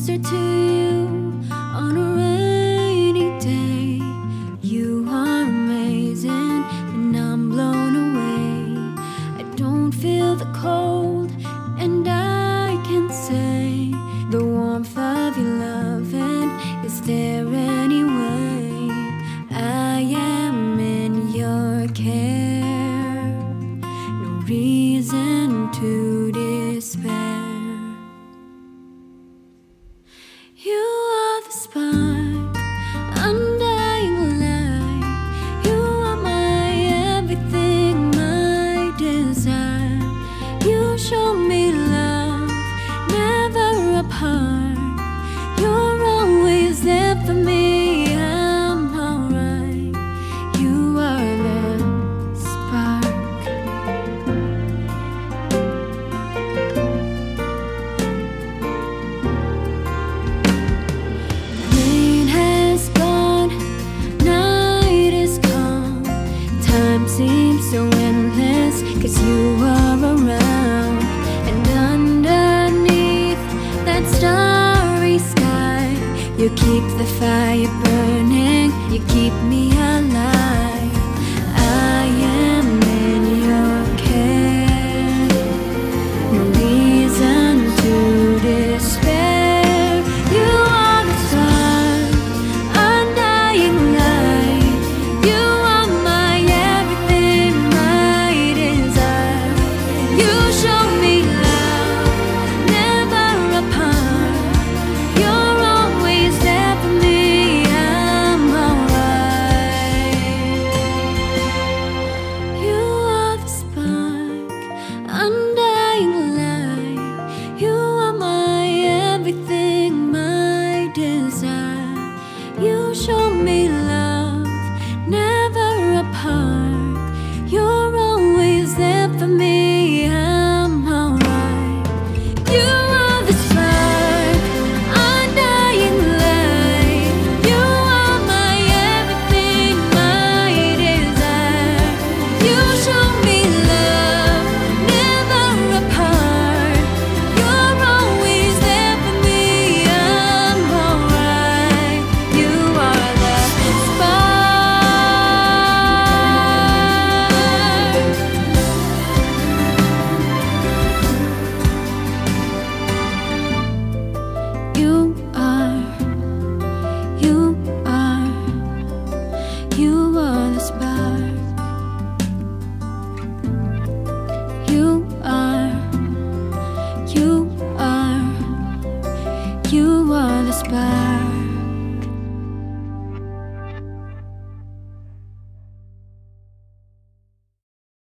closer to you on a rainy day. You are amazing, and I'm blown away. I don't feel the cold, and I can say the warmth of your loving is there you are around. And underneath that starry sky, you keep the fire burning, you keep me alive. You were the spark.